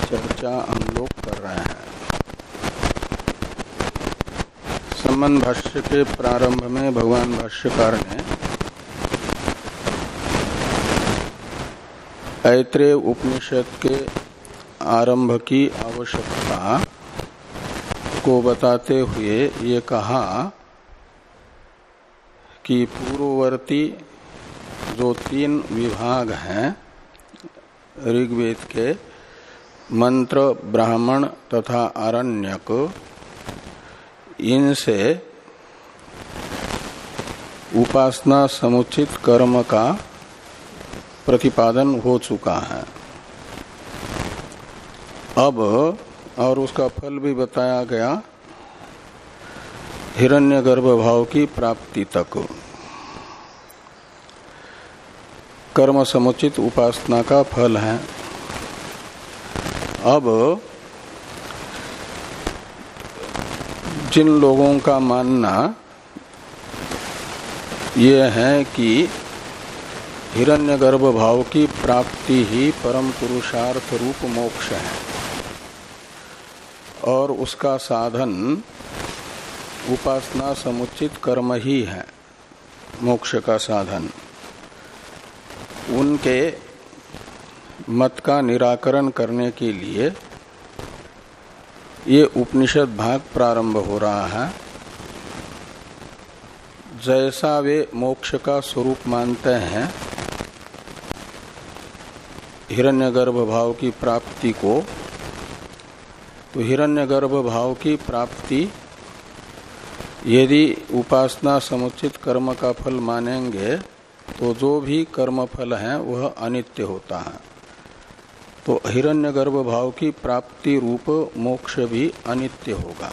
चर्चा हम लोग कर रहे हैं। संबंध भाष्य के प्रारंभ में भगवान भाष्यकार ने ऐत्रेय उपनिषद के आरंभ की आवश्यकता को बताते हुए ये कहा कि पूर्ववर्ती जो तीन विभाग हैं, ऋग्वेद के मंत्र, ब्राह्मण तथा आरण्यक इनसे उपासना समुचित कर्म का प्रतिपादन हो चुका है। अब, और उसका फल भी बताया गया, हिरण्यगर्भ भाव की प्राप्ति तक। कर्म समुचित उपासना का फल है। अब जिन लोगों का मानना ये है कि हिरण्यगर्भ भाव की प्राप्ति ही परम पुरुषार्थ रूप मोक्ष है और उसका साधन उपासना समुचित कर्म ही है, मोक्ष का साधन। उनके मत का निराकरण करने के लिए ये उपनिषद भाग प्रारंभ हो रहा है। जैसा वे मोक्ष का स्वरूप मानते हैं, हिरण्यगर्भ भाव की प्राप्ति को तो हिरण्यगर्भ भाव की प्राप्ति यदि उपासना समुचित कर्म का फल मानेंगे तो जो भी कर्म फल है, वह अनित्य होता है। तो हिरण्यगर्भ भाव की प्राप्ति रूप मोक्ष भी अनित्य होगा।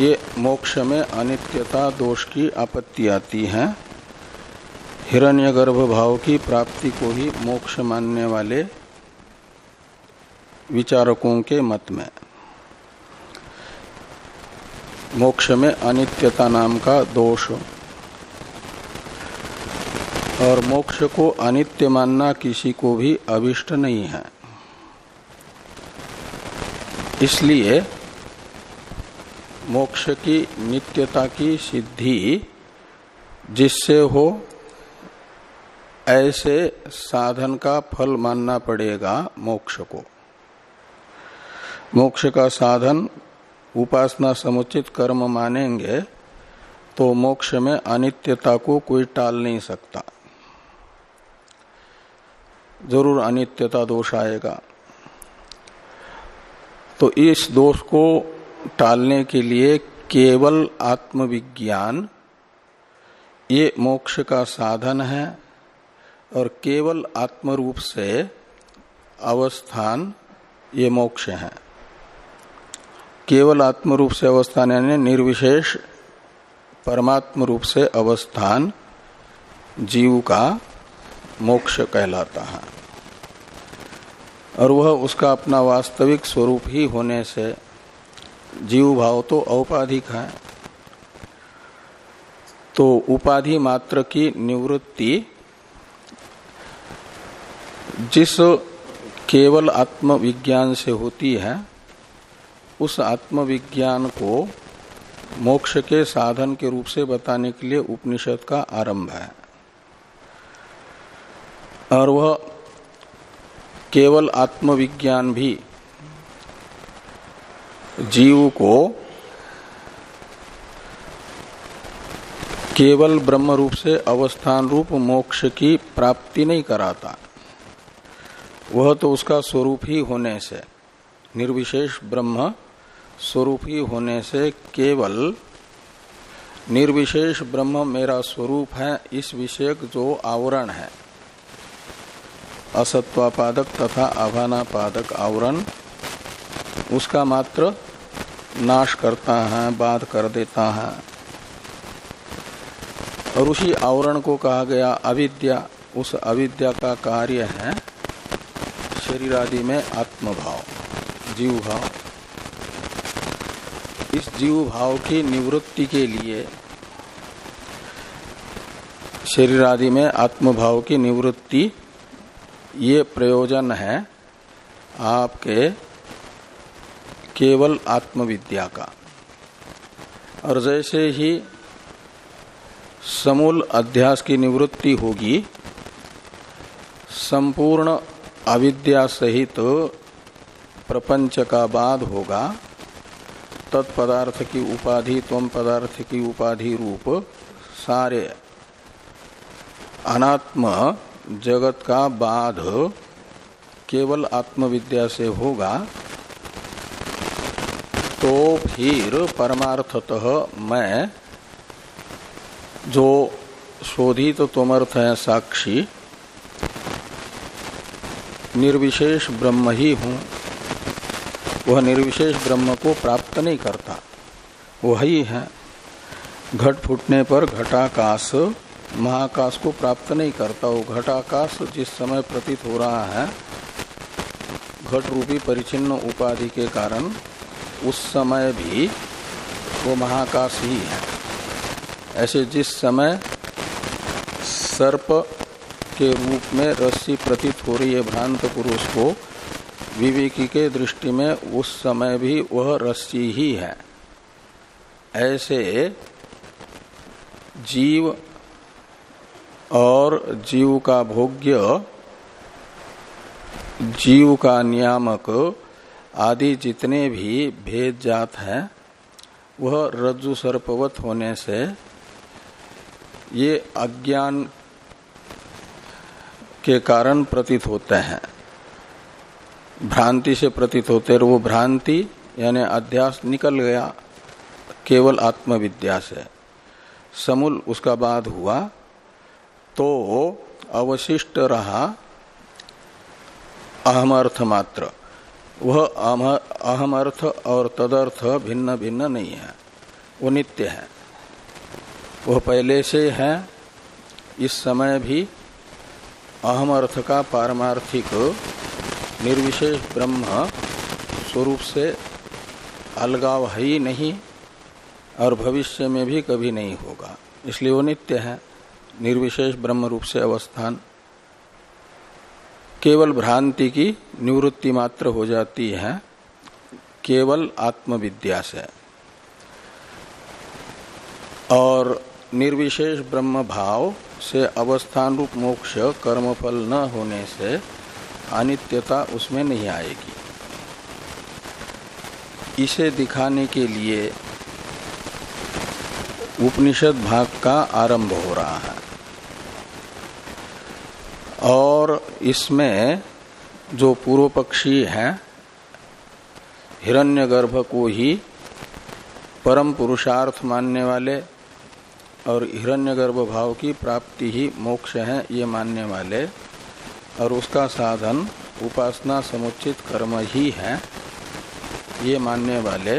ये मोक्ष में अनित्यता दोष की आपत्ति आती है। हिरण्यगर्भ भाव की प्राप्ति को ही मोक्ष मानने वाले विचारकों के मत में। मोक्ष में अनित्यता नाम का दोष और मोक्ष को अनित्य मानना किसी को भी अभिष्ट नहीं है। इसलिए मोक्ष की नित्यता की सिद्धि जिससे हो, ऐसे साधन का फल मानना पड़ेगा मोक्ष को। मोक्ष का साधन उपासना समुचित कर्म मानेंगे तो मोक्ष में अनित्यता को कोई टाल नहीं सकता। ज़रूर अनित्यता दोष आएगा। तो इस दोष को टालने के लिए केवल आत्मविज्ञान, ये मोक्ष का साधन है और केवल आत्म रूप से अवस्थान ये मोक्ष है। केवल आत्म रूप से अवस्थान यानी निर्विशेष परमात्म रूप से अवस्थान जीव का मोक्ष कहलाता है। और वह उसका अपना वास्तविक स्वरूप ही होने से जीव भाव तो औपाधिक है। तो उपाधि मात्र की निवृत्ति जिस केवल आत्मविज्ञान से होती है, उस आत्मविज्ञान को मोक्ष के साधन के रूप से बताने के लिए उपनिषद का आरंभ है। और वह केवल आत्मविज्ञान भी जीव को केवल ब्रह्म रूप से अवस्थान रूप मोक्ष की प्राप्ति नहीं कराता। वह तो उसका स्वरूप ही होने से, निर्विशेष ब्रह्म स्वरूप ही होने से केवल निर्विशेष ब्रह्म मेरा स्वरूप है, इस विषयक जो आवरण है। असत्वापादक तथा अभानापादक आवरण, उसका मात्र नाश करता है, बाध कर देता है। और उसी आवरण को कहा गया अविद्या, उस अविद्या का कार्य है शरीर आदि में आत्मभाव जीव भाव इस जीव भाव की निवृत्ति के लिए शरीर आदि में आत्मभाव की निवृत्ति ये प्रयोजन है आपके केवल आत्मविद्या का। और जैसे ही समूल अध्यास की निवृत्ति होगी, संपूर्ण अविद्या सहित तो प्रपंच का बाद होगा, तत्पदार्थ की उपाधि तम पदार्थ की उपाधि रूप सारे अनात्म जगत का बाध केवल आत्मविद्या से होगा तो फिर परमार्थतः मैं जो शोधित तो तमर्थ है साक्षी, निर्विशेष ब्रह्म ही हूँ। वह निर्विशेष ब्रह्म को प्राप्त नहीं करता। वही है। घट फूटने पर घटाकाश महाकाश को प्राप्त नहीं करता वो घटाकाश जिस समय प्रतीत हो रहा है, घट रूपी परिचिन्न उपाधि के कारण, उस समय भी वो महाकाश ही है। ऐसे जिस समय सर्प के रूप में रस्सी प्रतीत हो रही है भ्रांत पुरुष को, विवेकी के दृष्टि में उस समय भी वह रस्सी ही है। ऐसे जीव और जीव का भोग्य, जीव का नियामक आदि जितने भी भेद जात है, वह रज्जु सर्पवत होने से ये अज्ञान के कारण प्रतीत होते हैं। भ्रांति से प्रतीत होते वो भ्रांति, यानी अध्यास निकल गया, केवल आत्मविद्या से। समूल उसका बाद हुआ। तो अवशिष्ट रहा। अहम अर्थ मात्र। वह अहम अर्थ और तदर्थ भिन्न भिन्न नहीं है। वो नित्य है। वह पहले से है। इस समय भी अहम अर्थ का पारमार्थिक निर्विशेष ब्रह्म स्वरूप से अलगाव है ही नहीं और भविष्य में भी कभी नहीं होगा। इसलिए वो नित्य है। निर्विशेष ब्रह्म रूप से अवस्थान। केवल भ्रांति की निवृत्ति मात्र हो जाती है। केवल आत्मविद्या से। और निर्विशेष ब्रह्म भाव से अवस्थान रूप मोक्ष कर्मफल न होने से अनित्यता उसमें नहीं आएगी। इसे दिखाने के लिए उपनिषद भाग का आरंभ हो रहा है। और इसमें जो पूर्व पक्षी है, हिरण्यगर्भ को ही परम पुरुषार्थ मानने वाले और हिरण्यगर्भ भाव की प्राप्ति ही मोक्ष है, ये मानने वाले। और उसका साधन उपासना समुचित कर्म ही है, ये मानने वाले।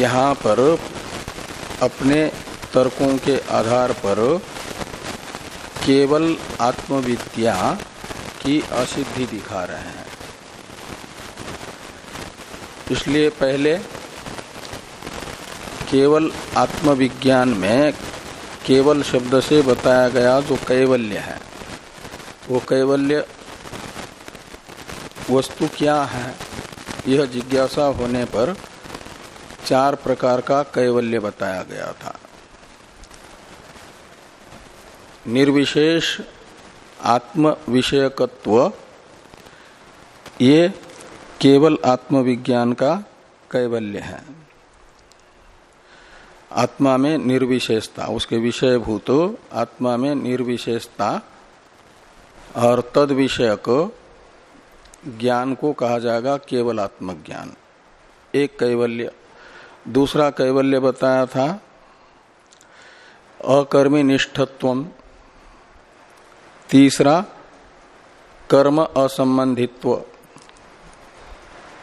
यहाँ पर अपने तर्कों के आधार पर केवल आत्मविद्या की असिद्धि दिखा रहे हैं। इसलिए पहले केवल आत्मविज्ञान में केवल शब्द से बताया गया जो कैवल्य है, वो कैवल्य वस्तु क्या है, यह जिज्ञासा होने पर चार प्रकार का कैवल्य बताया गया था। निर्विशेष आत्म विषयकत्व ये केवल आत्मविज्ञान का कैवल्य है। आत्मा में निर्विशेषता, उसके विषयभूत आत्मा में निर्विशेषता और तद विषयक ज्ञान को कहा जाएगा केवल आत्मज्ञान। एक कैवल्य, दूसरा कैवल्य बताया था अकर्मी निष्ठत्व तीसरा, कर्म असंबंधित्व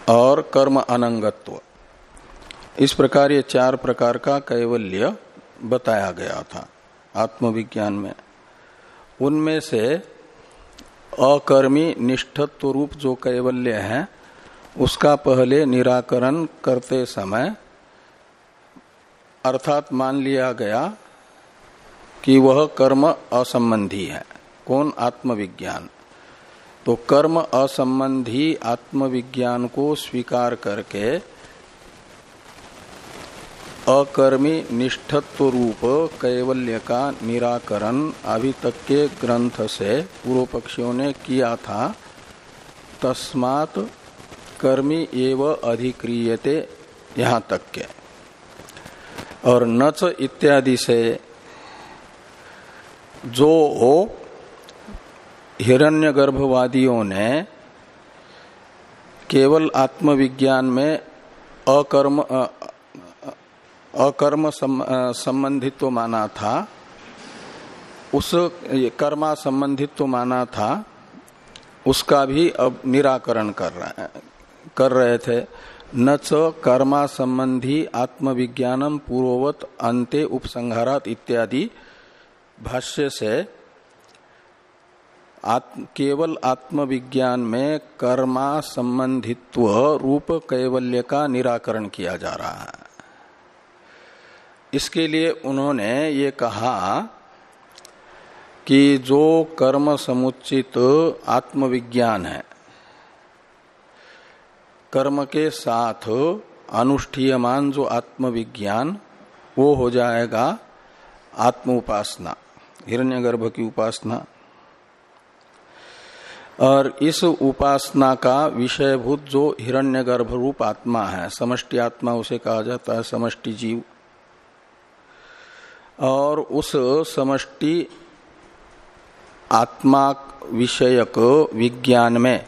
और कर्म अनंगत्व। इस प्रकार ये चार प्रकार का कैवल्य बताया गया था आत्मविज्ञान में। उनमें से अकर्मी निष्ठत्व रूप जो कैवल्य है, उसका पहले निराकरण करते समय, अर्थात मान लिया गया कि वह कर्म असंबंधी है। कौन आत्मविज्ञान? तो कर्म असंबंधी आत्मविज्ञान को स्वीकार करके अकर्मी निष्ठत्व रूप कैवल्य का निराकरण अभी तक के ग्रंथ से पूर्व पक्षियों ने किया था। तस्मात कर्मी एव अधिक्रियते यहाँ तक के। और नच इत्यादि से जो हिरण्यगर्भवादियों ने केवल आत्मविज्ञान में अकर्म अकर्म संबंधित्व तो माना था। उस कर्मा संबंधित्व तो माना था, उसका भी अब निराकरण कर रहे कर रहे थे। न च कर्मा संबंधी आत्मविज्ञानम पूर्ववत अंत्य उपसंहारात इत्यादि भाष्य से आत्म, केवल आत्मविज्ञान में कर्मा संबंधित्व रूप कैवल्य का निराकरण किया जा रहा है। इसके लिए उन्होंने ये कहा कि जो कर्म समुचित आत्मविज्ञान है कर्म के साथ अनुष्ठीयमान जो आत्मविज्ञान वो हो जाएगा आत्म उपासना हिरण्यगर्भ की उपासना। और इस उपासना का विषयभूत जो हिरण्यगर्भ रूप आत्मा है, समष्टि आत्मा उसे कहा जाता है, समष्टि जीव। और उस समष्टि आत्मा विषयक विज्ञान में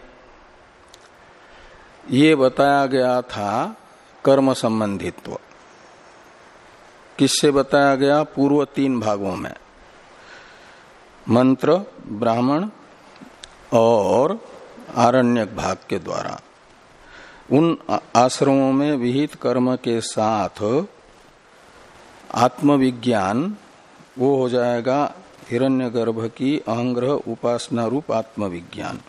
ये बताया गया था कर्म संबंधित्व। किससे बताया गया? पूर्व तीन भागों में। मंत्र, ब्राह्मण और आरण्यक भाग के द्वारा। उन आश्रमों में विहित कर्म के साथ आत्मविज्ञान, वो हो जाएगा हिरण्यगर्भ की अहंग्रह उपासना रूप आत्मविज्ञान।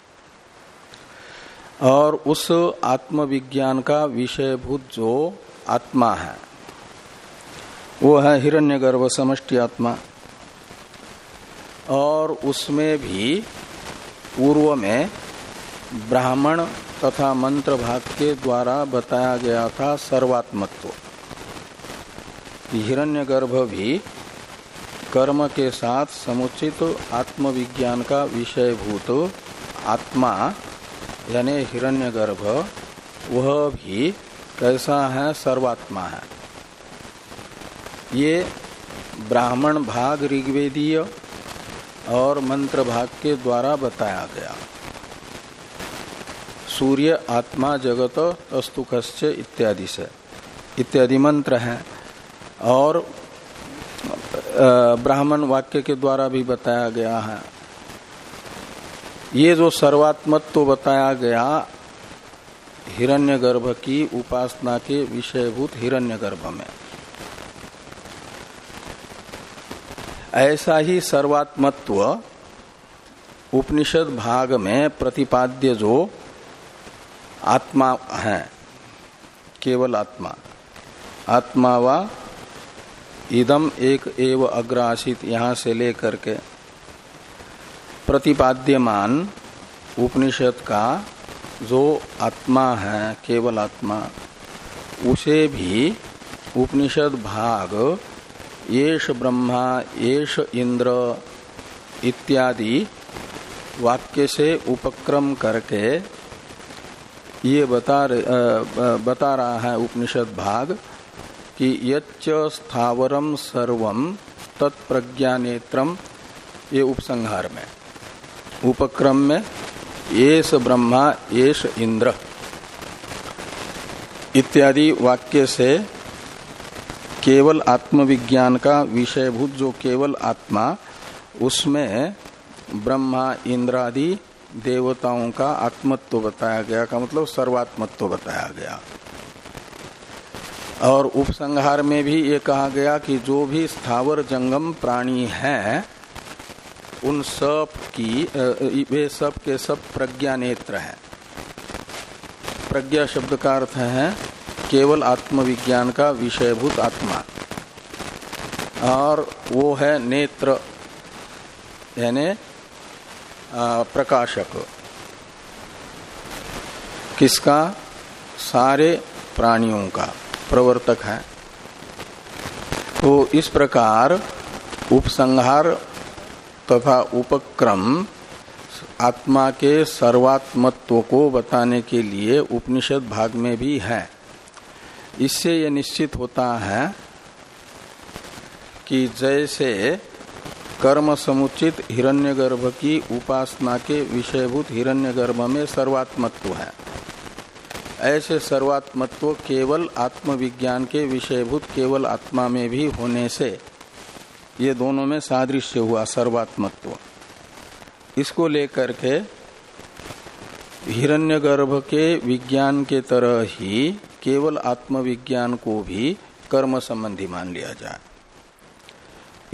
और उस आत्मविज्ञान का विषयभूत जो आत्मा है, वो है हिरण्यगर्भ समष्टि आत्मा। और उसमें भी पूर्व में ब्राह्मण तथा मंत्र भाग के द्वारा बताया गया था सर्वात्मत्व। हिरण्यगर्भ भी कर्म के साथ समुचित आत्मविज्ञान का विषयभूत आत्मा, यानी हिरण्यगर्भ, वह भी कैसा है, सर्वात्मा है। ये ब्राह्मण भाग ऋग्वेदीय और मंत्र भाग के द्वारा बताया गया। सूर्य, आत्मा, जगत अस्तुकश्च इत्यादि से। इत्यादि मंत्र हैं। और ब्राह्मण वाक्य के द्वारा भी बताया गया है। ये जो सर्वात्मत्व तो बताया गया, हिरण्यगर्भ की उपासना के विषयभूत हिरण्यगर्भ में। ऐसा ही सर्वात्मत्व उपनिषद भाग में प्रतिपाद्य जो आत्मा है, केवल आत्मा। आत्मा वा इदम एक एव अग्रासित यहाँ से लेकर के प्रतिपाद्यमान उपनिषद का जो आत्मा है, केवल आत्मा, उसे भी उपनिषद भाग येष ब्रह्मा, येष इंद्र इत्यादि वाक्य से उपक्रम करके ये बता बता रहा है उपनिषद भाग कि यच्च स्थावरम सर्वम तत्प्रज्ञानेत्रम ये उपसंहार में। उपक्रम में येष ब्रह्मा, येष इंद्र इत्यादि वाक्य से केवल आत्मविज्ञान का विषयभूत जो केवल आत्मा, उसमें ब्रह्मा, इंद्रादि देवताओं का आत्मत्व बताया गया, का मतलब सर्वात्मत्व बताया गया। और उपसंहार में भी ये कहा गया कि जो भी स्थावर जंगम प्राणी है, उन सब की वे सब के सब प्रज्ञा नेत्र हैं। प्रज्ञा शब्द का अर्थ है केवल आत्मविज्ञान का विषयभूत आत्मा। और वो है नेत्र, यानी प्रकाशक। किसका? सारे प्राणियों का प्रवर्तक है। तो इस प्रकार उपसंहार तथा उपक्रम आत्मा के सर्वात्मत्व को बताने के लिए उपनिषद भाग में भी है। इससे यह निश्चित होता है कि जैसे कर्म समुचित हिरण्यगर्भ की उपासना के विषयभूत हिरण्यगर्भ में सर्वात्मत्व है, ऐसे सर्वात्मत्व केवल आत्मविज्ञान के विषयभूत केवल आत्मा में भी होने से ये दोनों में सादृश्य हुआ सर्वात्मत्व। इसको लेकर के हिरण्यगर्भ के विज्ञान के तरह ही केवल आत्मविज्ञान को भी कर्म संबंधी मान लिया जाए।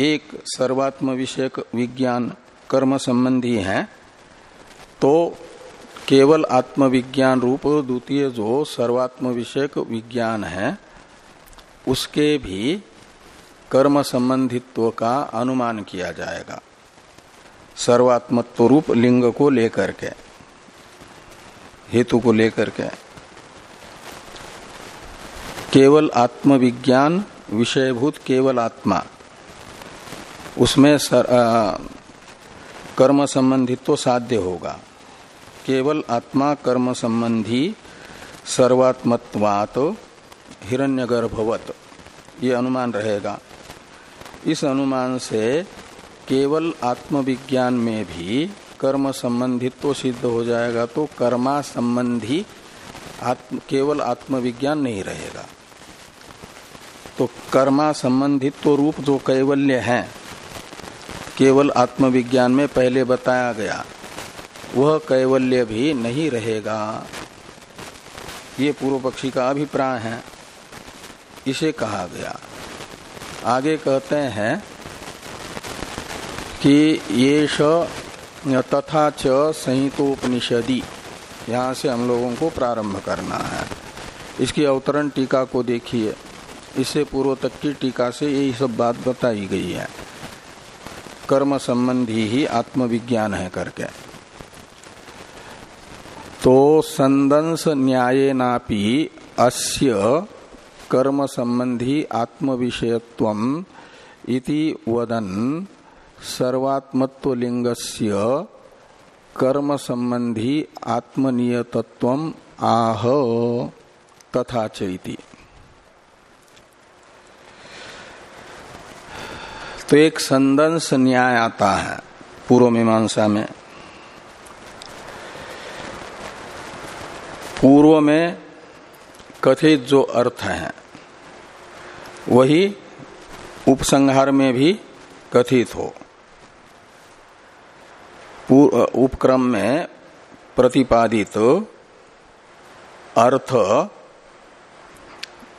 एक सर्वात्म विषयक विज्ञान कर्म संबंधी है तो केवल आत्मविज्ञान रूप द्वितीय जो सर्वात्म विषयक विज्ञान है, उसके भी कर्म संबंधित्व का अनुमान किया जाएगा। सर्वात्मत्व रूप लिंग को लेकर के, हेतु को लेकर के। केवल आत्मविज्ञान विषयभूत केवल आत्मा। उसमें सर, आ, कर्म संबंधित तो साध्य होगा। केवल आत्मा कर्म संबंधी सर्वात्मत्वात हिरण्यगर्भवत ये अनुमान रहेगा। इस अनुमान से केवल आत्मविज्ञान में भी कर्म संबंधित तो सिद्ध हो जाएगा तो कर्मा संबंधी आत्म केवल आत्मविज्ञान नहीं रहेगा। तो कर्मा संबंधित तो रूप जो कैवल्य है, केवल आत्मविज्ञान में पहले बताया गया, वह कैवल्य भी नहीं रहेगा। ये पूर्व पक्षी का अभिप्राय है, इसे कहा गया। आगे कहते हैं कि ये तथा च संहितोपनिषदी, यहाँ से हम लोगों को प्रारंभ करना है। इसकी अवतरण टीका को देखिए। इससे पूर्व तक की टीका से यही सब बात बताई गई है। कर्म संबंधी ही आत्मविज्ञान है करके। तो संदंस न्याय नापी अस्य कर्म संबंधी आत्म विषयत्व इति वदन सर्वात्मत्व लिंगस्य कर्म संबंधी आत्मनियतत्व आह तथा चैती तो एक संदंस न्याय आता है पूर्व मीमांसा में। पूर्व में कथित जो अर्थ है, वही उपसंहार में भी कथित हो। उपक्रम में प्रतिपादित अर्थ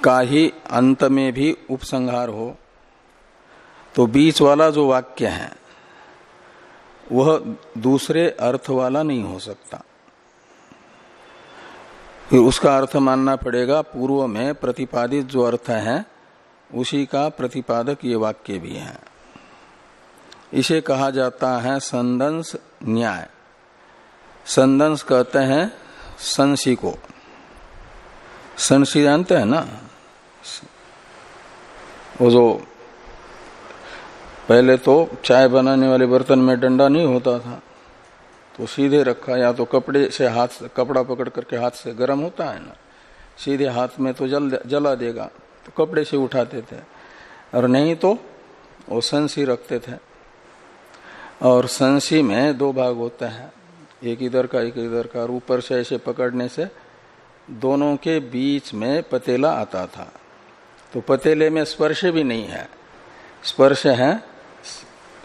का ही अंत में भी उपसंहार हो। तो बीच वाला जो वाक्य है, वह दूसरे अर्थ वाला नहीं हो सकता। फिर उसका अर्थ मानना पड़ेगा, पूर्व में प्रतिपादित जो अर्थ है, उसी का प्रतिपादक ये वाक्य भी है। इसे कहा जाता है संदंस न्याय। संदंस कहते हैं संसी को। संसी जानते हैं ना? वो जो पहले तो चाय बनाने वाले बर्तन में डंडा नहीं होता था। तो सीधे रखा, या तो कपड़े से हाथ से, कपड़ा पकड़ करके हाथ से गर्म होता है ना, सीधे हाथ में तो जल जला देगा तो कपड़े से उठाते थे। और नहीं तो वो संसी रखते थे। और संसी में दो भाग होते हैं, एक इधर का, एक इधर का, और ऊपर से ऐसे पकड़ने से दोनों के बीच में पतेला आता था। तो पतेले में स्पर्श भी नहीं है। स्पर्श है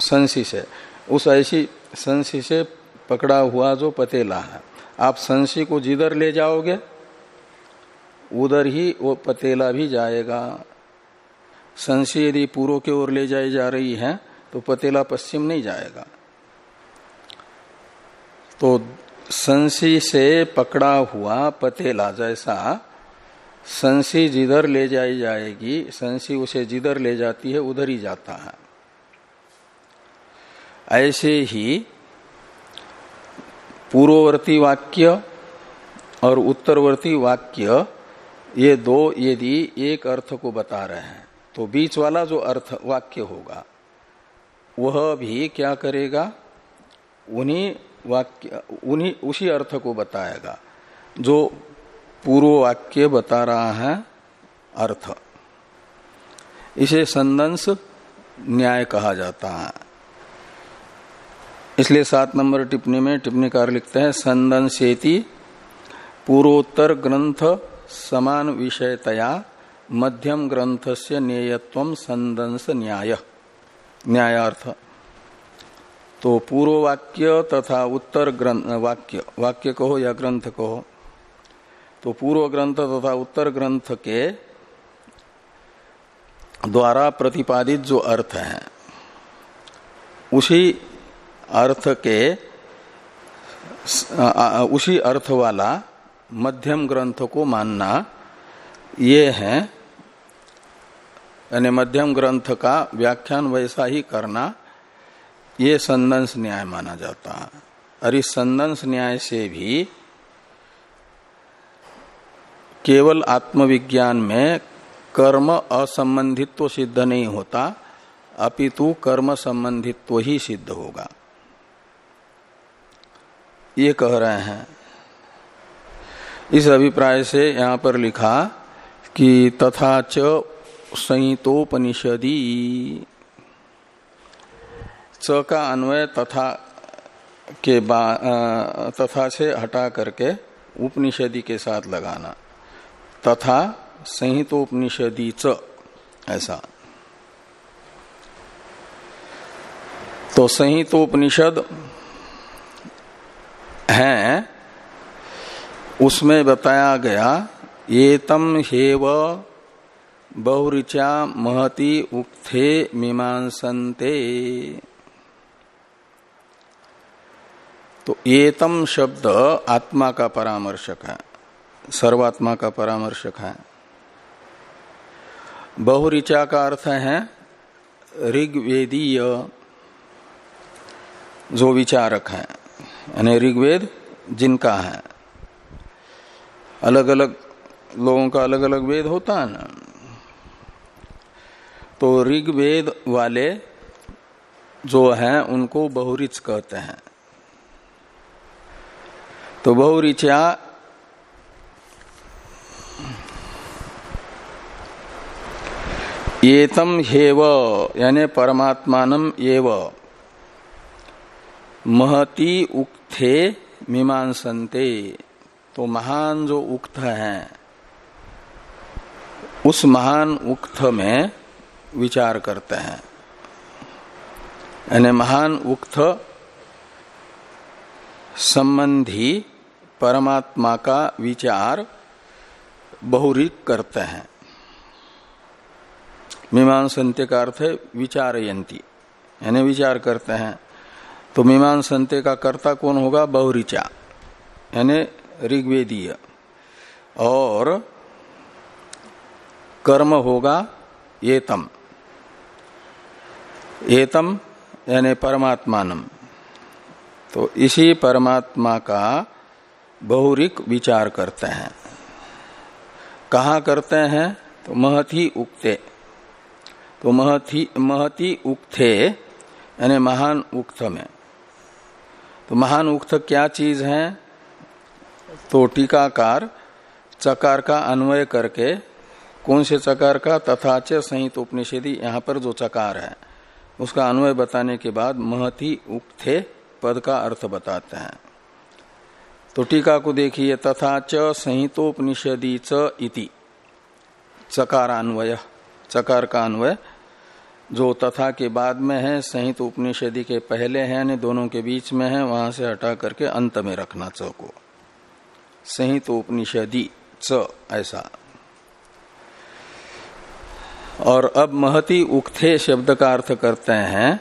संसी से। उस ऐसी संसी से पकड़ा हुआ जो पतेला है। आप संसी को जिधर ले जाओगे, उधर ही वो पतेला भी जाएगा। संसी यदि पूर्व की ओर ले जाई जा रही है तो पतेला पश्चिम नहीं जाएगा। तो संसी से पकड़ा हुआ पतेला जैसा संसी जिधर ले जाई जाएगी संसी उसे जिधर ले जाती है, उधर ही जाता है। ऐसे ही पूर्ववर्ती वाक्य और उत्तरवर्ती वाक्य, ये दो यदि एक अर्थ को बता रहे हैं तो बीच वाला जो अर्थ वाक्य होगा, वह भी क्या करेगा? उन्हीं वाक्य, उन्हीं, उसी अर्थ को बताएगा, जो पूर्व वाक्य बता रहा है अर्थ। इसे संदंश न्याय कहा जाता है। इसलिए सात नंबर टिप्पणी में टिप्पणी टिप्पणीकार लिखते हैं संदंशेति पूर्वोत्तर ग्रंथ समान विषयतया, मध्यम ग्रंथ से नेयत्व संदंश न्याय। न्यायार्थ। तो पूर्व वाक्य तथा उत्तर ग्रंथ वाक्य वाक्य कहो या ग्रंथ कहो? तो पूर्व ग्रंथ तथा उत्तर ग्रंथ के द्वारा प्रतिपादित जो अर्थ है, उसी अर्थ के उसी अर्थ वाला मध्यम ग्रंथ को मानना ये है। यानी मध्यम ग्रंथ का व्याख्यान वैसा ही करना, ये संदंश न्याय माना जाता है। और इस संदंश न्याय से भी केवल आत्मविज्ञान में कर्म असंबंधित्व सिद्ध नहीं होता, अपितु कर्म संबंधित्व ही सिद्ध होगा। ये कह रहे हैं। इस अभिप्राय से यहाँ पर लिखा कि तथा च संहितोपनिषदी। च का अन्वय तथा के तथा से हटा करके उपनिषदी के साथ लगाना। तथा संहितोपनिषदी च, ऐसा। तो संहितोपनिषद है, उसमें बताया गया ये तम हेव बहुरिचा महति उक्थे मीमांसते तो एतम शब्द आत्मा का परामर्शक है, सर्वात्मा का परामर्शक है। बहुरिचा का अर्थ है, ऋग्वेदीय, जो विचारक है। यानी ऋग्वेद जिनका है। अलग अलग लोगों का अलग अलग वेद होता है ना। तो ऋग्वेद वाले जो हैं, उनको बहुरिच कहते हैं। तो बहुरिचा एतम हेव, यानी परमात्मान महती उक्थे मीमांसते तो महान जो उक्त है, उस महान उक्त में विचार करते हैं। यानी महान उक्त संबंधी परमात्मा का विचार बहुरिक करते हैं। मीमांसंत्य का अर्थ है विचारयंती यानी विचार करते हैं। तो मीमांसंत्य का कर्ता कौन होगा? बहुरिचा, यानी ऋग्वेदीय। और कर्म होगा एतम। एतम, यानी परमात्मानम। तो इसी परमात्मा का बहुरिक विचार करते हैं। कहा करते हैं? तो महती उक्ते। तो महती महती उक्थे यानी महान उक्त में। तो महान उक्त क्या चीज़ है? तो टीकाकार चकार का अन्वय करके, कौन से चकार का, तथा च संहित उपनिषेदी, यहाँ पर जो चकार है, उसका अन्वय बताने के बाद महती उक्थे पद का अर्थ बताते हैं। तो टीका को देखिए, तथा च संहितोपनिषदी च इति चकार का अन्वय। जो तथा के बाद में है, संहित उपनिषदि के पहले है, यानी दोनों के बीच में है, वहाँ से हटा करके अंत में रखना च को। संहित उपनिषदि च, ऐसा। और अब महती उक्थे शब्द का अर्थ करते हैं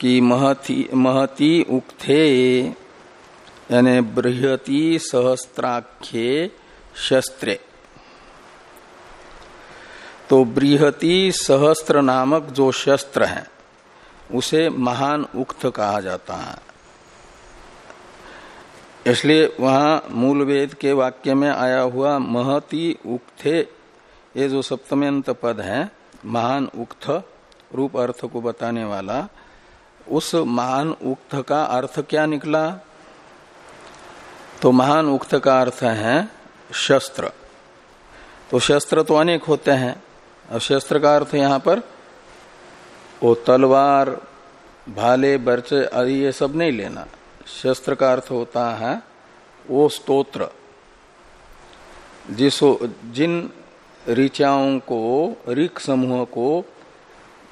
कि महती महती उक्थे, यानी बृहति सहस्त्राख्ये शस्त्रे। तो बृहति सहस्त्र नामक जो शस्त्र है, उसे महान उक्त कहा जाता है। इसलिए वहाँ मूल वेद के वाक्य में आया हुआ महति उक्थे, ये जो सप्तम्यंत पद है, महान उक्त, रूप अर्थ को बताने वाला, उस महान उक्त का अर्थ क्या निकला? तो महान उक्त का अर्थ है शस्त्र। तो शस्त्र तो अनेक होते हैं और शस्त्र का अर्थ यहाँ पर वो तलवार, भाले, बर्चे आदि ये सब नहीं लेना। शस्त्र का अर्थ होता है वो स्तोत्र, जिस जिन ऋचाओं को, ऋक समूह को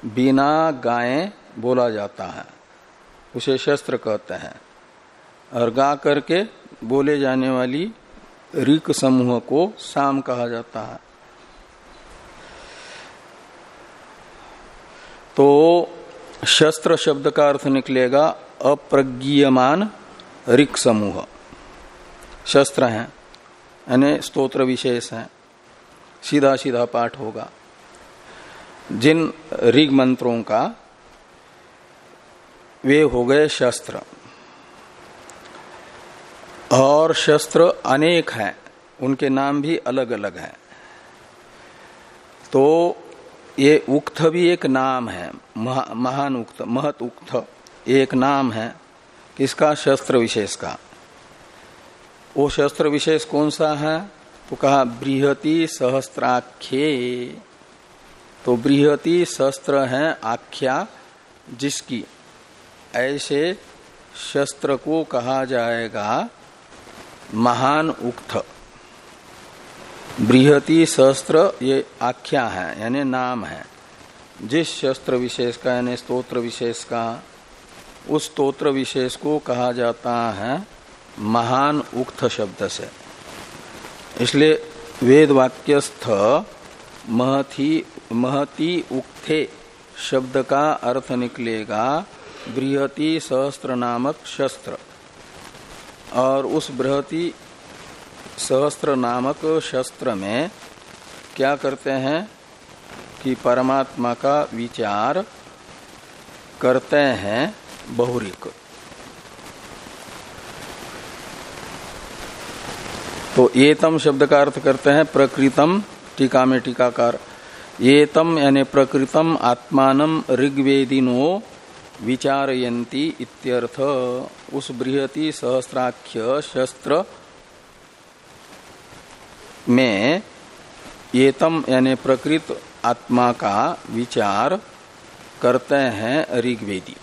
बिना गाए बोला जाता है, उसे शस्त्र कहते हैं। और गा करके बोले जाने वाली ऋक समूह को साम कहा जाता है। तो शस्त्र शब्द का अर्थ निकलेगा अप्रज्ञमान ऋक समूह। शस्त्र हैं, यानी स्तोत्र विशेष हैं, सीधा सीधा पाठ होगा। जिन ऋग मंत्रों का, वे हो गए शस्त्र। और शस्त्र अनेक हैं, उनके नाम भी अलग अलग हैं। तो ये उक्त भी एक नाम है महा, महान उक्त महत उक्त एक नाम है। किसका? शस्त्र विशेष का। वो शस्त्र विशेष कौन सा है? तो कहा बृहति सहस्त्राख्ये। तो बृहति शस्त्र है आख्या जिसकी। ऐसे शस्त्र को कहा जाएगा महान उक्त। बृहति शस्त्र ये आख्या है, यानी नाम है। जिस शस्त्र विशेष का, यानी स्तोत्र विशेष का, उस स्तोत्र विशेष को कहा जाता है महान उक्त शब्द से। इसलिए वेद वाक्यस्थ महती महती उक्थे शब्द का अर्थ निकलेगा बृहति सहस्त्र नामक शस्त्र। और उस बृहति सहस्त्र नामक शस्त्र में क्या करते हैं कि परमात्मा का विचार करते हैं बहुरिक। तो एतम शब्द का अर्थ करते हैं प्रकृतम, टीका में टीकाकार। एतम यानी प्रकृतम आत्मान ऋग्वेदिनो विचारयंती इत्यर्थ। उस बृहति सहस्राख्य शस्त्र में येतम यानी प्रकृत आत्मा का विचार करते हैं ऋग्वेदी।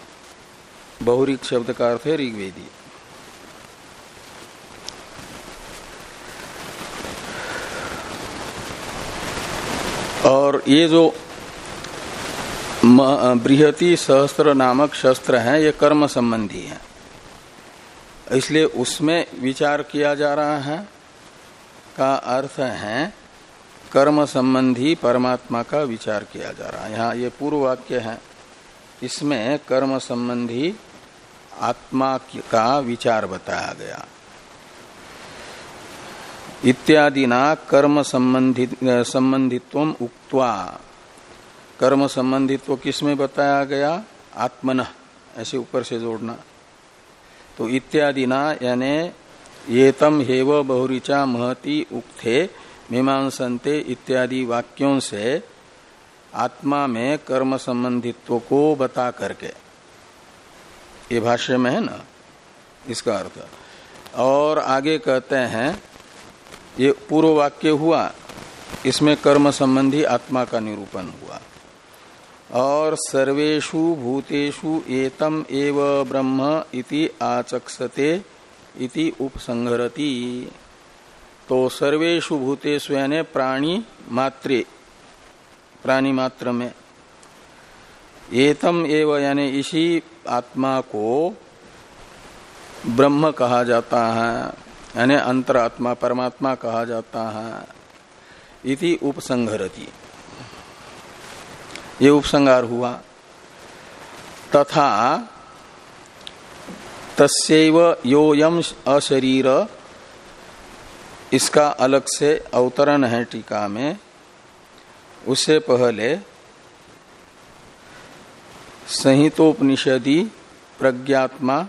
बहुरिक शब्द का अर्थ है ऋग्वेदी। और ये जो बृहति सहस्त्र नामक शस्त्र है, ये कर्म संबंधी है। इसलिए उसमें विचार किया जा रहा है। का अर्थ है, कर्म संबंधी परमात्मा का विचार किया जा रहा है। यहाँ ये पूर्व वाक्य है। इसमें कर्म संबंधी आत्मा का विचार बताया गया। इत्यादि ना कर्म संबंधित संबंधित्व उक्त्वा। कर्म संबंधित्व किसमें बताया गया? आत्मन। ऐसे ऊपर से जोड़ना। तो इत्यादि ना यानी ये तम हेव बहुरीचा महति उक्थे मीमांसते इत्यादि वाक्यों से आत्मा में कर्म संबंधित्व को बता करके। ये भाष्य में है ना? इसका अर्थ। और आगे कहते हैं, ये पूर्व वाक्य हुआ, इसमें कर्म संबंधी आत्मा का निरूपण हुआ। और सर्वेशु भूतेषु एतम एव ब्रह्म इति आचक्षते इति उपसंहरति। तो सर्वेशु भूतेषु यानी प्राणी मात्रे, प्राणी मात्र में एतम एव यानी इसी आत्मा को ब्रह्म कहा जाता है, यानी अंतरात्मा, परमात्मा कहा जाता है। इति उपसंहरती। ये उपसंगार हुआ। तथा तस्व योयम अशरीर। इसका अलग से अवतरण है टीका में। उससे पहले संहितोपनिषदि प्रज्ञात्मा।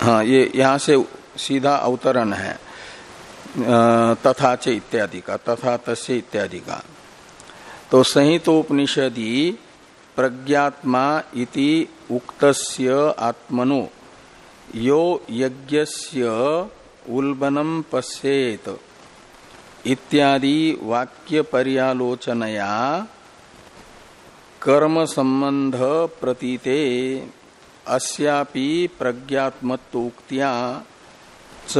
हाँ ये यहाँ से सीधा अवतरण है। तथा च इत्यादि का, तथा तस्य इत्यादि का। तो संहितोपनिषदि प्रज्ञात्मा इति उक्तस्य आत्मनो। यो यज्ञस्य उल्बनम पश्येत। इत्यादि वाक्य पर्यालोचनया कर्म संबंध प्रतीते अस्यापि प्रज्ञात्मत्वोक्त्या च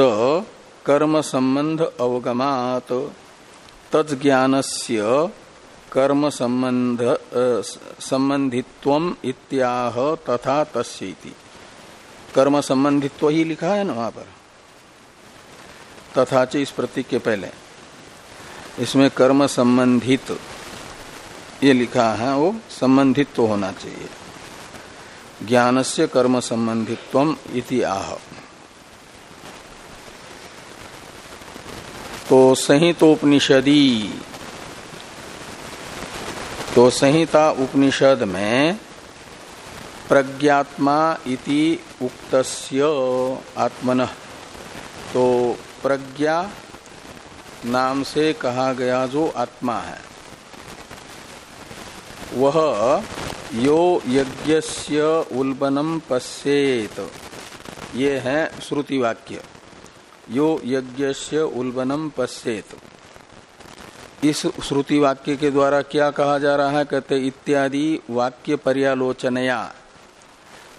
कर्म संबंध अवगमात। तज्ज्ञानस्य कर्म संबंध संबंधित्व इत्याह तथा तस्ती कर्म संबंधित्व ही लिखा है ना वहाँ पर? तथा इस प्रतीक के पहले। इसमें कर्म संबंधित ये लिखा है, वो संबंधित्व होना चाहिए। ज्ञान से कर्म संबंधित्व इति आह। तो संहितोपनिषदी तो संहिता उपनिषद में प्रज्ञात्मा इति उक्तस्य आत्मन। तो प्रज्ञा नाम से कहा गया जो आत्मा है, वह यो यज्ञस्य उल्बनम पश्येत। ये है श्रुति वाक्य यो यज्ञ उल्बनम पश्येत। इस श्रुति वाक्य के द्वारा क्या कहा जा रहा है? कहते, इत्यादि वाक्य पर्यालोचनया।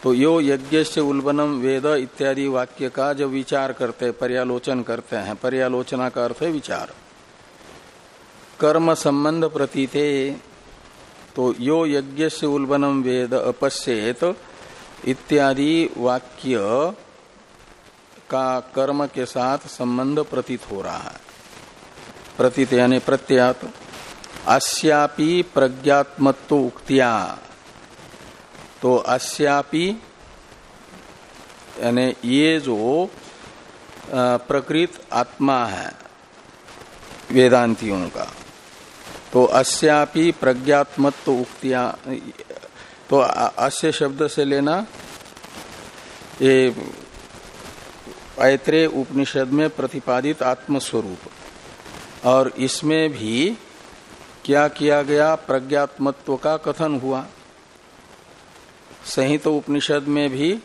तो यो यज्ञ से उल्बनम वेद इत्यादि वाक्य का जब विचार करते, पर्यालोचन करते हैं। पर्यालोचना का अर्थ है विचार। कर्म संबंध प्रतीते तो यो यज्ञ से उल्बनम वेद अपश्येत। इत्यादि वाक्य का कर्म के साथ संबंध प्रतीत हो रहा है। प्रतीत यानी प्रत्यात। अस्यापि प्रज्ञात्मत्व उक्तिया। तो अस्यापि, यानी ये जो प्रकृत आत्मा है, वेदांतियों का तो अस्यापि प्रज्ञात्मत्व उक्तिया तो अस्य शब्द से लेना, ये ऐत्रे उपनिषद में प्रतिपादित आत्मस्वरूप। और इसमें भी क्या किया गया? प्रज्ञात्मत्व का कथन हुआ। संहित तो उपनिषद में भी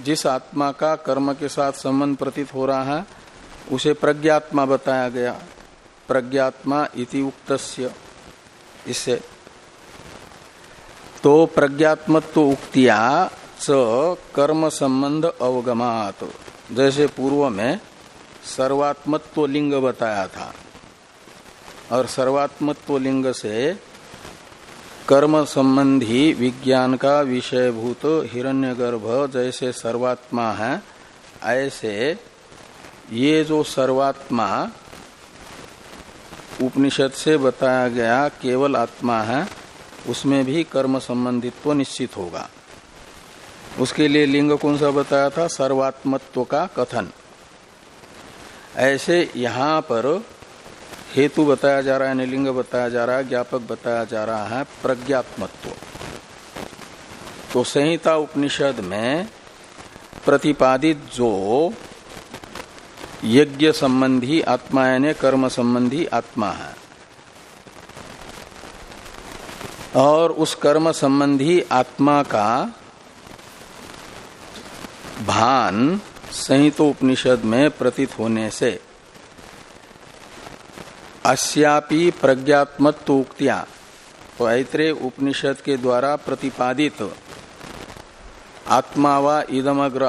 जिस आत्मा का कर्म के साथ संबंध प्रतीत हो रहा है, उसे प्रज्ञात्मा बताया गया। प्रज्ञात्मा इति उक्तस्य। इससे तो प्रज्ञात्मत्व उक्तिया च कर्म संबंध अवगमात। जैसे पूर्व में सर्वात्मत्व लिंग बताया था। और सर्वात्मत्व लिंग से कर्म संबंधी विज्ञान का विषयभूत हिरण्यगर्भ जैसे सर्वात्मा है, ऐसे ये जो सर्वात्मा उपनिषद से बताया गया केवल आत्मा है, उसमें भी कर्म संबंधित्व निश्चित होगा। उसके लिए लिंग कौन सा बताया था? सर्वात्मत्व का कथन। ऐसे यहाँ पर हेतु बताया जा रहा है लिंग बताया जा रहा है, ज्ञापक बताया जा रहा है, प्रज्ञात्मत्व। तो संहिता उपनिषद में प्रतिपादित जो यज्ञ संबंधी आत्मा यानी कर्म संबंधी आत्मा है, और उस कर्म संबंधी आत्मा का भान संहितोपनिषद में प्रतीत होने से अस्यापि प्रज्ञात्मत्व उक्तियाँ तो ऐत्रे उपनिषद के द्वारा प्रतिपादित आत्मा व इदमग्र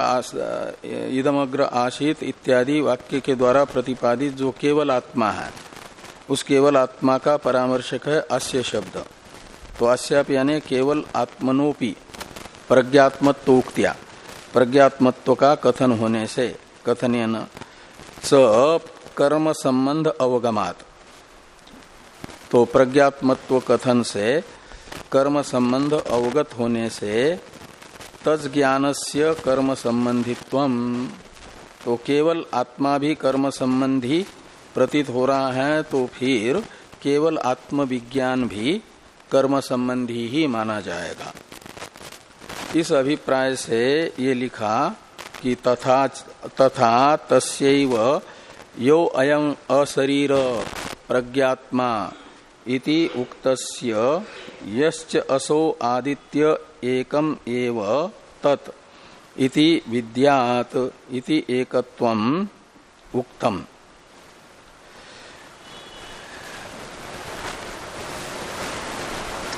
इदमग्र आशित इत्यादि वाक्य के द्वारा प्रतिपादित जो केवल आत्मा है, उस केवल आत्मा का परामर्शक है अस्य शब्द। तो अस्यापि यानी केवल आत्मनोपी प्रज्ञात्मत्व उक्तिया प्रज्ञात्मत्व का कथन होने से कथन च कर्म संबंध अवगमात। तो प्रज्ञात्मत्व कथन से, कर्म संबंध अवगत होने से तज ज्ञान से कर्म संबंधित्व तो केवल आत्मा भी कर्म संबंधी प्रतीत हो रहा है तो फिर केवल आत्मविज्ञान भी कर्म संबंधी ही माना जाएगा। इस अभिप्राय से ये लिखा कि तथा तथा यो अयम अशरीर प्रज्ञात्मा इति उक्तस्य यश्च असो आदित्य एकम एव तत् इति विद्यात इति एकत्वम उक्तम।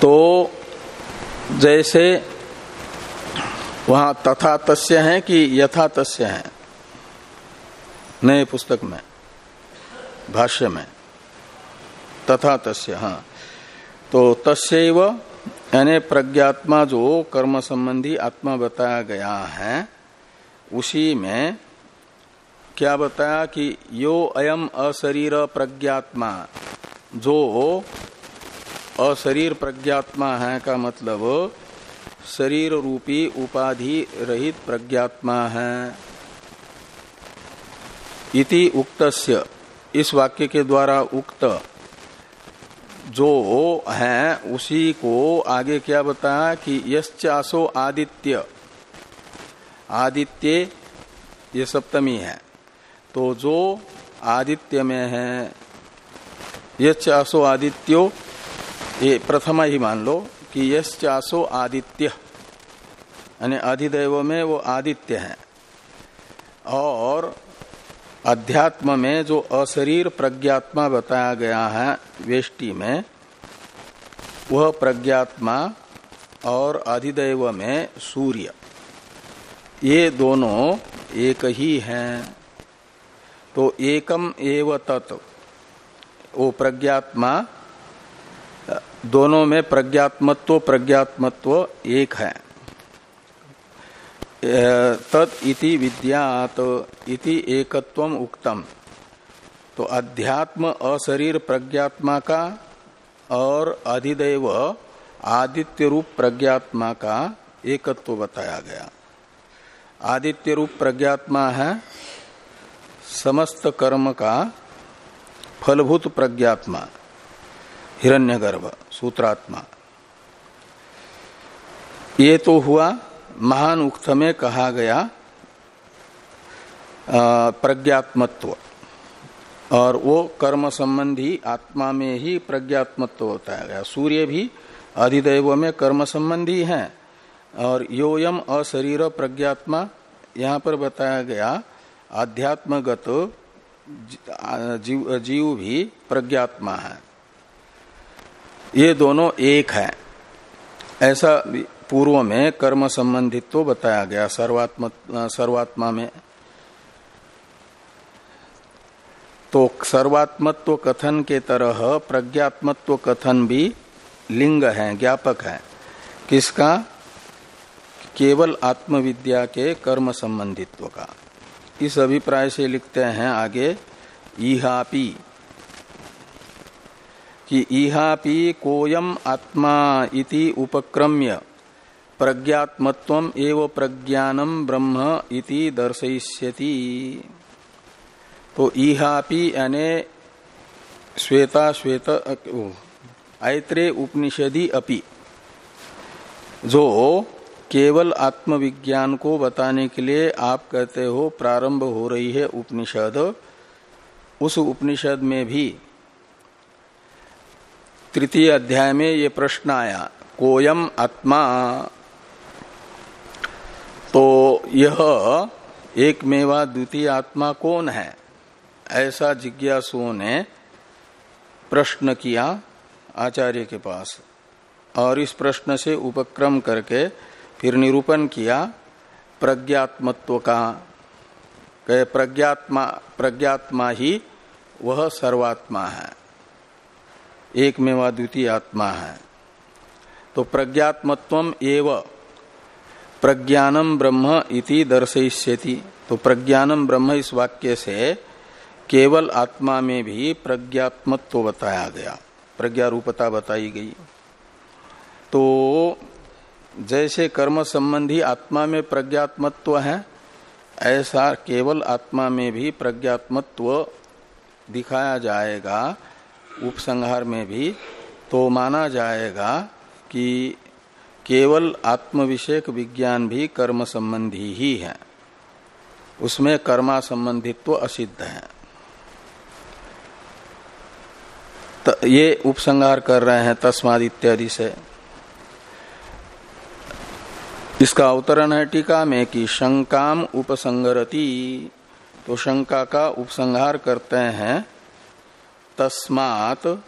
तो जैसे वहाँ तथा तस्य है कि यथा तस्य है? नए पुस्तक में, भाष्य में। तथा तस्य हाँ। तो तस्व यानी प्रज्ञात्मा जो कर्म संबंधी आत्मा बताया गया है, उसी में क्या बताया कि यो अयम अशरीर प्रज्ञात्मा? जो अशरीर प्रज्ञात्मा है का मतलब शरीर रूपी उपाधि रहित प्रज्ञात्मा है। इति उक्तस्य। इस वाक्य के द्वारा उक्त, जो है, उसी को आगे क्या बताया कि यश्चासो आदित्य। आदित्य, ये सप्तमी है। तो जो आदित्य में है, यश्चासो आदित्यो, ये प्रथमा ही मान लो। कि यश्चासो आदित्य। यानी अधिदेव में वो आदित्य है। और अध्यात्म में जो अशरीर प्रज्ञात्मा बताया गया है, वेष्टि में, वह प्रज्ञात्मा और अधिदैव में सूर्य। ये दोनों एक ही हैं। तो एकम एव तत्, वो प्रज्ञात्मा दोनों में प्रज्ञात्मत्व प्रज्ञात्मत्व एक है। तत् इति विद्यात, इति एकत्वम उक्तम। तो अध्यात्म अशरीर प्रज्ञात्मा का और अधिदेव आदित्य रूप प्रज्ञात्मा का एकत्व बताया गया। आदित्य रूप प्रज्ञात्मा है, समस्त कर्म का फलभूत प्रज्ञात्मा। हिरण्यगर्भ सूत्रात्मा। ये तो हुआ महान उक्त में कहा गया प्रज्ञात्मत्व। और वो कर्म संबंधी आत्मा में ही प्रज्ञात्मत्व बताया गया। सूर्य भी अधिदेव में कर्म संबंधी है और योयम अशरीर प्रज्ञात्मा यहाँ पर बताया गया आध्यात्मगत जीव, जीव भी प्रज्ञात्मा है। ये दोनों एक है। ऐसा पूर्व में कर्म संबंधित तो बताया गया सर्वात्म, सर्वात्मा में। तो सर्वात्मत्व कथन के तरह प्रज्ञात्मत्व कथन भी लिंग है, ज्ञापक है। किसका? केवल आत्मविद्या के कर्म संबंधित्व का। इस अभिप्राय से लिखते हैं आगे इहापी कि इहापी कोयम आत्मा इति उपक्रम्य। प्रज्ञात्मत्व एव प्रज्ञानम ब्रह्म इति दर्शयिष्यति। तो इहापि यानी श्वेता श्वेत ऐत्रे उपनिषदि अपि। जो केवल आत्मविज्ञान को बताने के लिए आप कहते हो प्रारंभ हो रही है उपनिषद, उस उपनिषद में भी तृतीय अध्याय में ये प्रश्न आया, कोयम आत्मा। तो यह एक मेवा द्वितीय आत्मा कौन है? ऐसा जिज्ञासुओं ने प्रश्न किया आचार्य के पास, और इस प्रश्न से उपक्रम करके फिर निरूपण किया, प्रज्ञात्मत्व का। प्रज्ञात्मा प्रज्ञात्मा ही वह सर्वात्मा है। एक में द्वितीय आत्मा है। तो प्रज्ञात्मत्व एवं प्रज्ञानम ब्रह्म इति दर्शयिष्यति। तो प्रज्ञानम ब्रह्म इस वाक्य से केवल आत्मा में भी प्रज्ञात्मत्व बताया गया। प्रज्ञा रूपता बताई गई। तो जैसे कर्म संबंधी आत्मा में प्रज्ञात्मत्व है, ऐसा केवल आत्मा में भी प्रज्ञात्मत्व दिखाया जाएगा। उपसंहार में भी तो माना जाएगा कि केवल आत्म विषयक विज्ञान भी कर्म संबंधी ही है। उसमें कर्मा संबंधित्व असिद्ध है। त, ये उपसंहार कर रहे हैं तस्माद इत्यादि से। इसका अवतरण है टीका में कि शंकाम उपसंगरति तो शंका का उपसंहार करते हैं तस्मात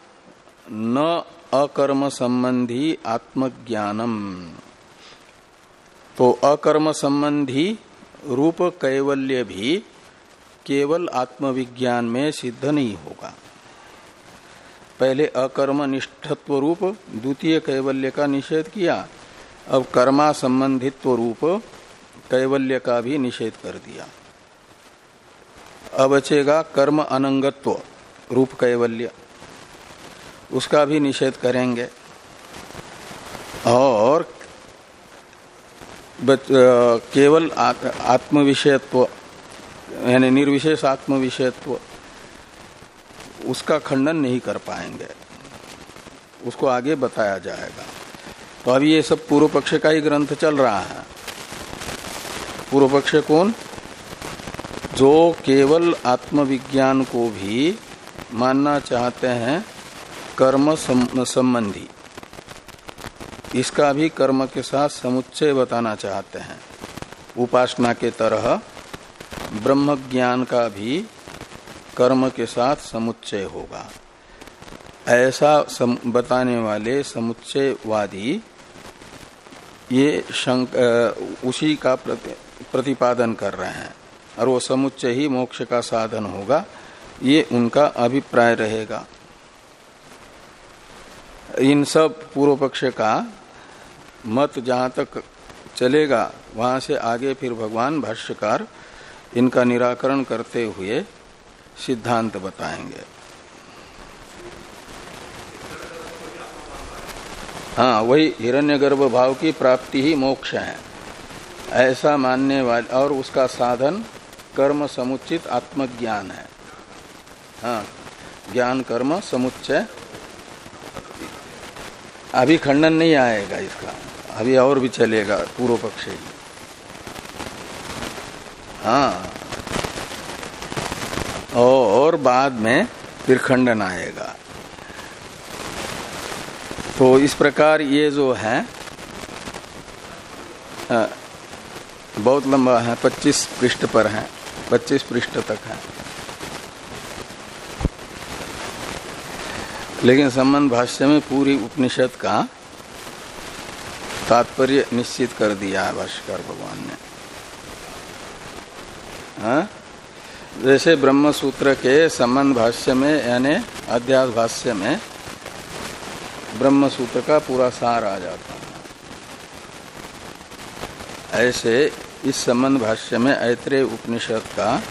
न अकर्म संबंधी आत्मज्ञानम। तो अकर्म संबंधी रूप कैवल्य भी केवल आत्मविज्ञान में सिद्ध नहीं होगा। पहले अकर्म निष्ठत्व रूप, द्वितीय कैवल्य का निषेध किया, अब कर्मा संबंधित्व रूप कैवल्य का भी निषेध कर दिया। अब बचेगा कर्म अनंगत्व। रूप कैवल्य। उसका भी निषेध करेंगे। और केवल आत्म विषयत्व यानी निर्विशेष आत्म विषयत्व उसका खंडन नहीं कर पाएँगे। उसको आगे बताया जाएगा। तो अभी ये सब पूर्व पक्ष का ही ग्रंथ चल रहा है। पूर्व पक्ष कौन? जो केवल आत्मविज्ञान को भी मानना चाहते हैं कर्म संबंधी। इसका भी कर्म के साथ समुच्चय बताना चाहते हैं। उपासना के तरह ब्रह्म ज्ञान का भी कर्म के साथ समुच्चय होगा। ऐसा सम, बताने वाले समुच्चयवादी ये शंक, आ, उसी का प्रति, प्रतिपादन कर रहे हैं। और वो समुच्चय ही मोक्ष का साधन होगा। ये उनका अभिप्राय रहेगा। इन सब पूर्व पक्ष का मत जहाँ तक चलेगा, वहाँ से आगे फिर भगवान भाष्यकार इनका निराकरण करते हुए सिद्धांत बताएँगे। हाँ वही हिरण्यगर्भ भाव की प्राप्ति ही मोक्ष है। ऐसा मानने वाले और उसका साधन कर्म समुचित आत्मज्ञान है। हाँ ज्ञान कर्म, समुच्चय। अभी खंडन नहीं आएगा इसका। अभी और भी चलेगा पूर्व पक्ष। ही। हाँ और बाद में फिर खंडन आएगा। तो इस प्रकार ये जो है बहुत लंबा है 25 पृष्ठ पर है 25 पृष्ठ तक है। लेकिन संबंध भाष्य में पूरी उपनिषद का तात्पर्य निश्चित कर दिया है भाष्कर भगवान ने। हा? जैसे ब्रह्म सूत्र के संबंध भाष्य में, यानी अध्यास भाष्य में ब्रह्म सूत्र का पूरा सार आ जाता है। ऐसे इस संबंध भाष्य में ऐत्रेय उपनिषद का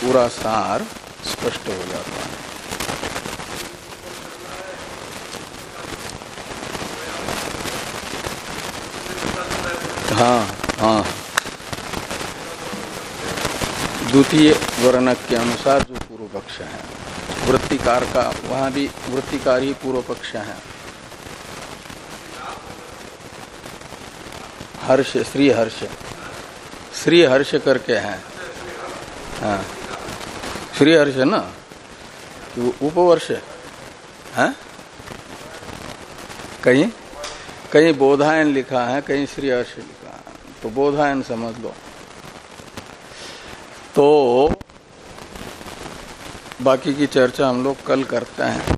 पूरा सार स्पष्ट हो जाता है। हाँ हाँ। द्वितीय वर्णक के अनुसार जो पूर्व पक्ष है, वृत्तिकार का, वहाँ भी वृत्तिकार ही पूर्व पक्ष है। हर्ष श्री हर्ष श्री हर्ष करके हैं। हाँ। श्री हर्ष ना उपवर्ष है। कहीं कहीं बोधायन लिखा है, कहीं श्री हर्ष लिखा तो बोधायन समझ लो। तो बाकी की चर्चा हम लोग कल करते हैं।